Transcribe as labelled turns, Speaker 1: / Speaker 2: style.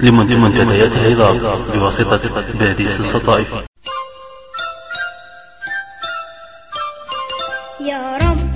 Speaker 1: لمنتديات العظام بواسطة باديس السطائف
Speaker 2: يا رب